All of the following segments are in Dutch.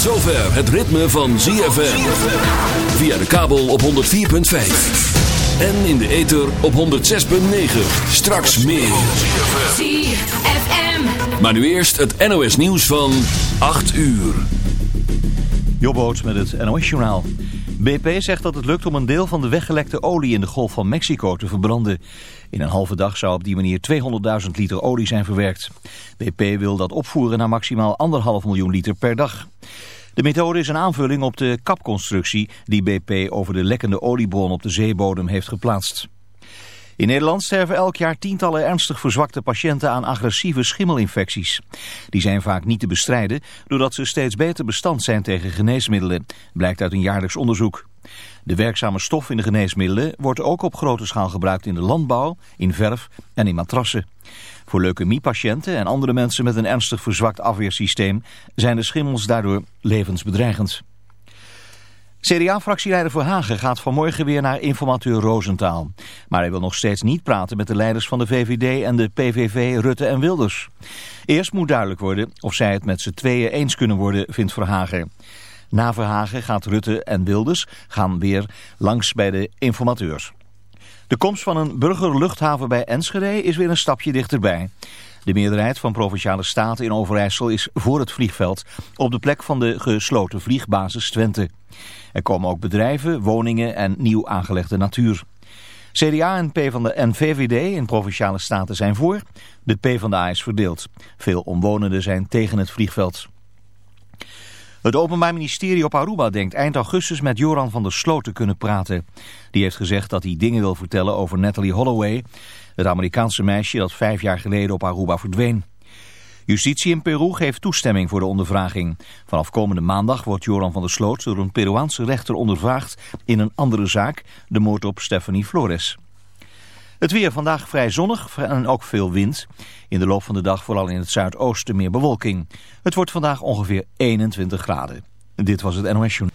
zover het ritme van ZFM. Via de kabel op 104.5. En in de ether op 106.9. Straks meer. ZFM. Maar nu eerst het NOS nieuws van 8 uur. Jobboot met het NOS-journaal. BP zegt dat het lukt om een deel van de weggelekte olie in de Golf van Mexico te verbranden. In een halve dag zou op die manier 200.000 liter olie zijn verwerkt. BP wil dat opvoeren naar maximaal 1,5 miljoen liter per dag. De methode is een aanvulling op de kapconstructie die BP over de lekkende oliebron op de zeebodem heeft geplaatst. In Nederland sterven elk jaar tientallen ernstig verzwakte patiënten aan agressieve schimmelinfecties. Die zijn vaak niet te bestrijden doordat ze steeds beter bestand zijn tegen geneesmiddelen, blijkt uit een jaarlijks onderzoek. De werkzame stof in de geneesmiddelen wordt ook op grote schaal gebruikt in de landbouw, in verf en in matrassen. Voor leukemiepatiënten en andere mensen met een ernstig verzwakt afweersysteem zijn de schimmels daardoor levensbedreigend. CDA-fractieleider Verhagen gaat vanmorgen weer naar informateur Roosentaal. Maar hij wil nog steeds niet praten met de leiders van de VVD en de PVV, Rutte en Wilders. Eerst moet duidelijk worden of zij het met z'n tweeën eens kunnen worden, vindt Verhagen. Na Verhagen gaat Rutte en Wilders gaan weer langs bij de informateurs. De komst van een burgerluchthaven bij Enschede is weer een stapje dichterbij. De meerderheid van Provinciale Staten in Overijssel is voor het vliegveld op de plek van de gesloten vliegbasis Twente. Er komen ook bedrijven, woningen en nieuw aangelegde natuur. CDA en, PvdA en VVD in Provinciale Staten zijn voor. De PvdA is verdeeld. Veel omwonenden zijn tegen het vliegveld. Het Openbaar Ministerie op Aruba denkt eind augustus met Joran van der Sloot te kunnen praten. Die heeft gezegd dat hij dingen wil vertellen over Natalie Holloway, het Amerikaanse meisje dat vijf jaar geleden op Aruba verdween. Justitie in Peru geeft toestemming voor de ondervraging. Vanaf komende maandag wordt Joran van der Sloot door een Peruaanse rechter ondervraagd in een andere zaak, de moord op Stephanie Flores. Het weer vandaag vrij zonnig en ook veel wind. In de loop van de dag vooral in het zuidoosten meer bewolking. Het wordt vandaag ongeveer 21 graden. Dit was het NOS Journal.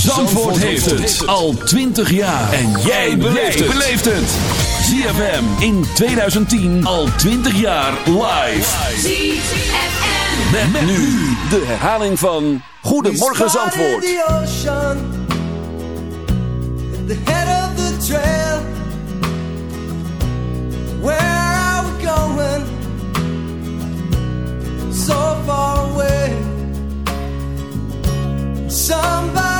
Zandvoort heeft het al 20 jaar. En jij beleeft het. ZFM in 2010 al 20 jaar live. ZFM. Met, nu de herhaling van Goedemorgen Zandvoort. the ocean, the head of the trail. Where are we going? So far away. Somebody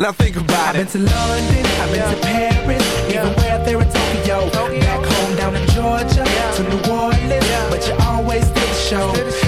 Now think about it. I've been to London, I've been to Paris, even where there in Tokyo. Back home down in Georgia, to New Orleans, but you always did the show.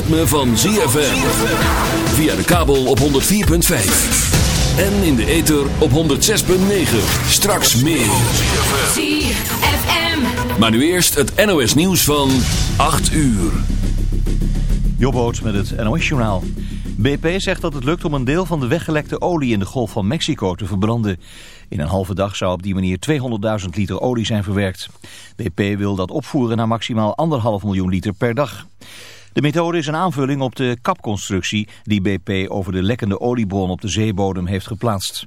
ritme van ZFM. Via de kabel op 104.5. En in de ether op 106.9. Straks meer. ZFM. Maar nu eerst het NOS nieuws van 8 uur. Jobboot met het NOS-journaal. BP zegt dat het lukt om een deel van de weggelekte olie in de Golf van Mexico te verbranden. In een halve dag zou op die manier 200.000 liter olie zijn verwerkt. BP wil dat opvoeren naar maximaal 1,5 miljoen liter per dag. De methode is een aanvulling op de kapconstructie die BP over de lekkende oliebron op de zeebodem heeft geplaatst.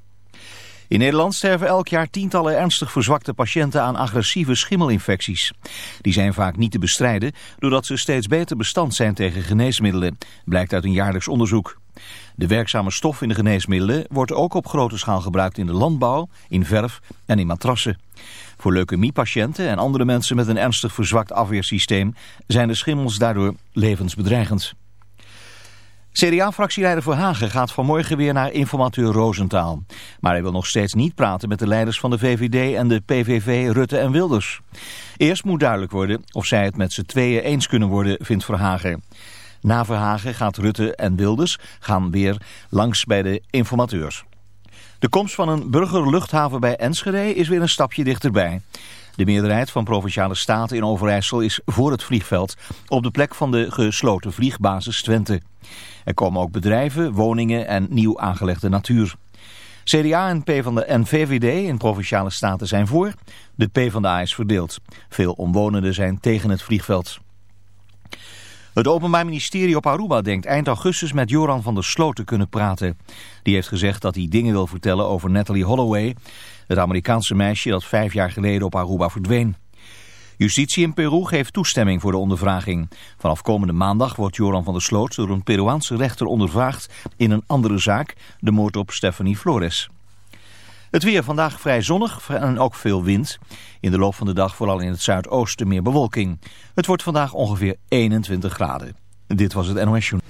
In Nederland sterven elk jaar tientallen ernstig verzwakte patiënten aan agressieve schimmelinfecties. Die zijn vaak niet te bestrijden doordat ze steeds beter bestand zijn tegen geneesmiddelen, blijkt uit een jaarlijks onderzoek. De werkzame stof in de geneesmiddelen wordt ook op grote schaal gebruikt in de landbouw, in verf en in matrassen. Voor leukemiepatiënten en andere mensen met een ernstig verzwakt afweersysteem zijn de schimmels daardoor levensbedreigend. CDA-fractieleider Verhagen gaat vanmorgen weer naar informateur Roosentaal. Maar hij wil nog steeds niet praten met de leiders van de VVD en de PVV Rutte en Wilders. Eerst moet duidelijk worden of zij het met z'n tweeën eens kunnen worden, vindt Verhagen. Na Verhagen gaat Rutte en Wilders gaan weer langs bij de informateurs. De komst van een burgerluchthaven bij Enschede is weer een stapje dichterbij. De meerderheid van Provinciale Staten in Overijssel is voor het vliegveld op de plek van de gesloten vliegbasis Twente. Er komen ook bedrijven, woningen en nieuw aangelegde natuur. CDA en, PvdA en VVD in Provinciale Staten zijn voor. De PvdA is verdeeld. Veel omwonenden zijn tegen het vliegveld. Het Openbaar Ministerie op Aruba denkt eind augustus met Joran van der Sloot te kunnen praten. Die heeft gezegd dat hij dingen wil vertellen over Natalie Holloway, het Amerikaanse meisje dat vijf jaar geleden op Aruba verdween. Justitie in Peru geeft toestemming voor de ondervraging. Vanaf komende maandag wordt Joran van der Sloot door een Peruaanse rechter ondervraagd in een andere zaak, de moord op Stephanie Flores. Het weer vandaag vrij zonnig en ook veel wind. In de loop van de dag vooral in het zuidoosten meer bewolking. Het wordt vandaag ongeveer 21 graden. Dit was het NOS Journal.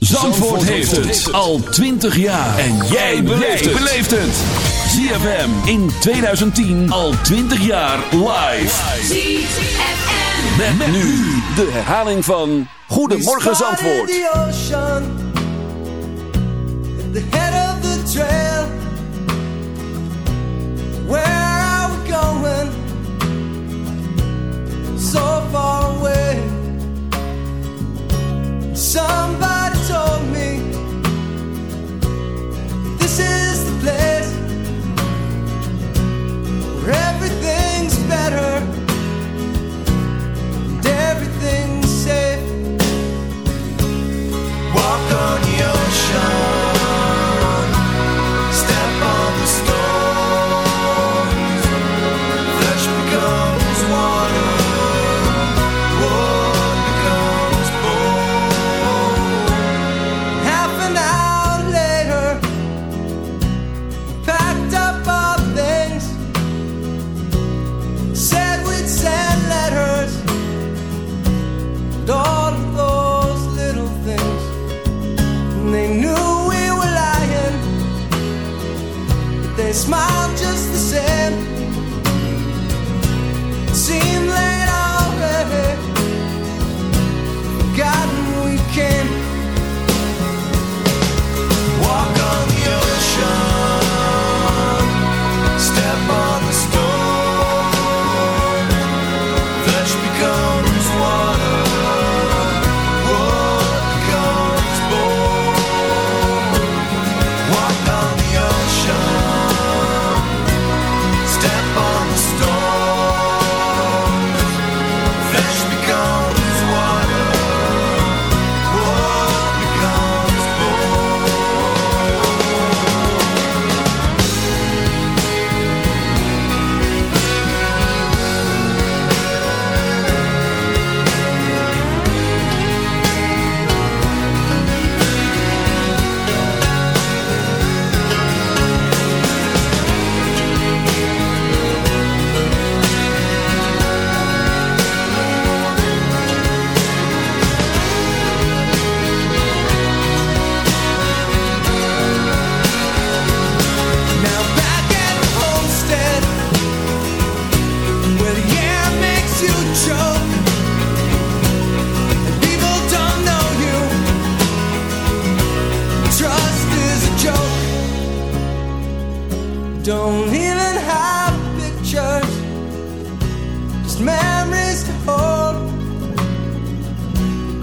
Zandvoort heeft het al 20 jaar. En jij beleeft het. ZFM in 2010 al 20 jaar live. ZFM. Met, nu de herhaling van Goedemorgen Zandvoort. the ocean at the head of the trail. Where are we going? So far away. Somebody Walk on the ocean.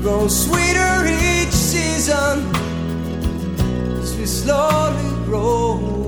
Grow sweeter each season as we slowly grow.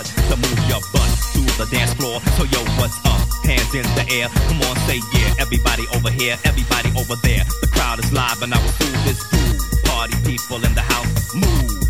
To move your butt to the dance floor. So, yo, what's up? Hands in the air. Come on, say yeah. Everybody over here, everybody over there. The crowd is live, and I will do this. Party people in the house, move.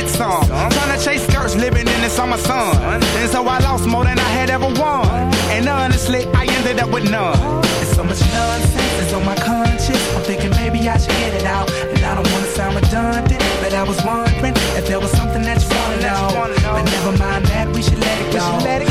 some. Trying to chase skirts, living in the summer sun. And so I lost more than I had ever won. And honestly, I ended up with none. There's so much nonsense is on my conscience. I'm thinking maybe I should get it out. And I don't wanna sound redundant, but I was wondering if there was something that you wanna know. But never mind that, we should let it go.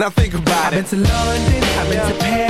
Now think about I've it. been to London, I've been to Paris,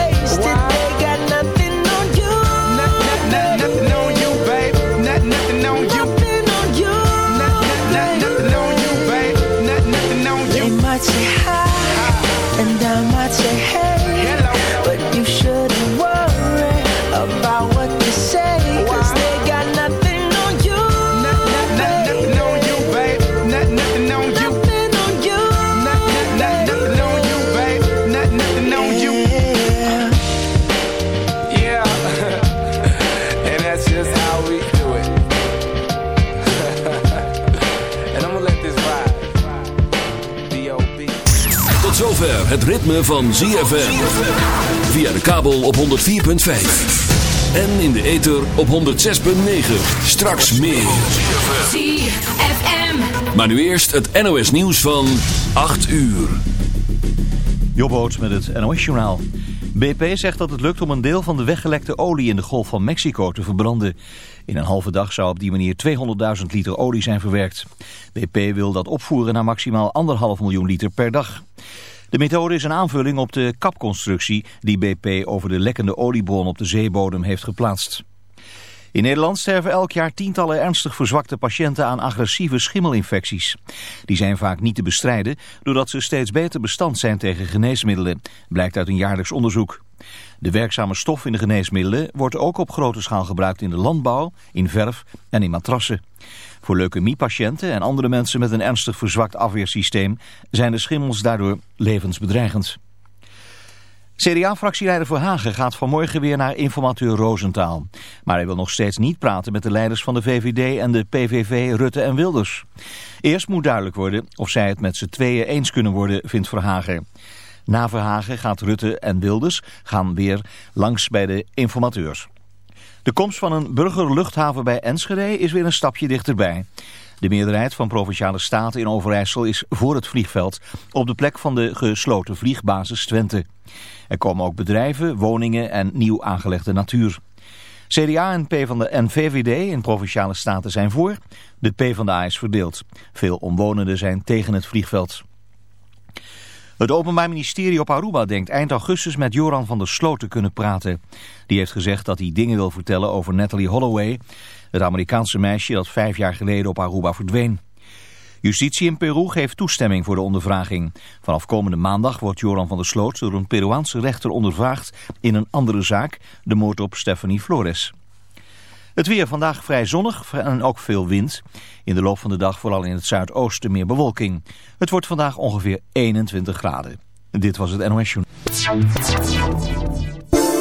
Het ritme van ZFM. Via de kabel op 104.5. En in de ether op 106.9. Straks meer. ZFM. Maar nu eerst het NOS nieuws van 8 uur. Jobboot met het NOS-journaal. BP zegt dat het lukt om een deel van de weggelekte olie in de Golf van Mexico te verbranden. In een halve dag zou op die manier 200.000 liter olie zijn verwerkt. BP wil dat opvoeren naar maximaal 1,5 miljoen liter per dag. De methode is een aanvulling op de kapconstructie die BP over de lekkende oliebron op de zeebodem heeft geplaatst. In Nederland sterven elk jaar tientallen ernstig verzwakte patiënten aan agressieve schimmelinfecties. Die zijn vaak niet te bestrijden doordat ze steeds beter bestand zijn tegen geneesmiddelen, blijkt uit een jaarlijks onderzoek. De werkzame stof in de geneesmiddelen wordt ook op grote schaal gebruikt in de landbouw, in verf en in matrassen. Voor leukemiepatiënten en andere mensen met een ernstig verzwakt afweersysteem zijn de schimmels daardoor levensbedreigend. CDA-fractieleider Verhagen gaat vanmorgen weer naar informateur Roosentaal. Maar hij wil nog steeds niet praten met de leiders van de VVD en de PVV, Rutte en Wilders. Eerst moet duidelijk worden of zij het met z'n tweeën eens kunnen worden, vindt Verhagen. Na Verhagen gaat Rutte en Wilders gaan weer langs bij de informateurs. De komst van een burgerluchthaven bij Enschede is weer een stapje dichterbij. De meerderheid van Provinciale Staten in Overijssel is voor het vliegveld op de plek van de gesloten vliegbasis Twente. Er komen ook bedrijven, woningen en nieuw aangelegde natuur. CDA en, PvdA en VVD in Provinciale Staten zijn voor. De PvdA is verdeeld. Veel omwonenden zijn tegen het vliegveld. Het Openbaar Ministerie op Aruba denkt eind augustus met Joran van der Sloot te kunnen praten. Die heeft gezegd dat hij dingen wil vertellen over Natalie Holloway, het Amerikaanse meisje dat vijf jaar geleden op Aruba verdween. Justitie in Peru geeft toestemming voor de ondervraging. Vanaf komende maandag wordt Joran van der Sloot door een Peruaanse rechter ondervraagd in een andere zaak, de moord op Stephanie Flores. Het weer vandaag vrij zonnig en ook veel wind. In de loop van de dag vooral in het zuidoosten meer bewolking. Het wordt vandaag ongeveer 21 graden. Dit was het NOS Journal.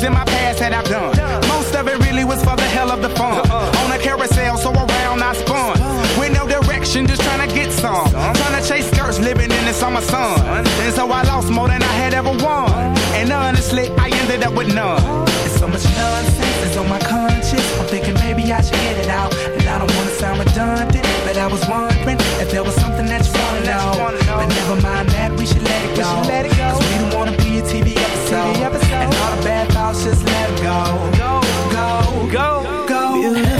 Things in my past that I've done. Most of it really was for the hell of the fun. Uh-huh. On a carousel, so around I spun. With no direction, just trying to get some. Trying to chase skirts, living in the summer sun. And so I lost more than I had ever won. And honestly, I ended up with none. There's so much nonsense that's on my conscience. I'm thinking maybe I should get it out. And I don't wanna sound redundant, but I was wondering if there was something that you wanna know. But never mind that, we should let it go. Cause we don't wanna be a TV episode. And all the bad thoughts, just let it go. Go, go, go, go.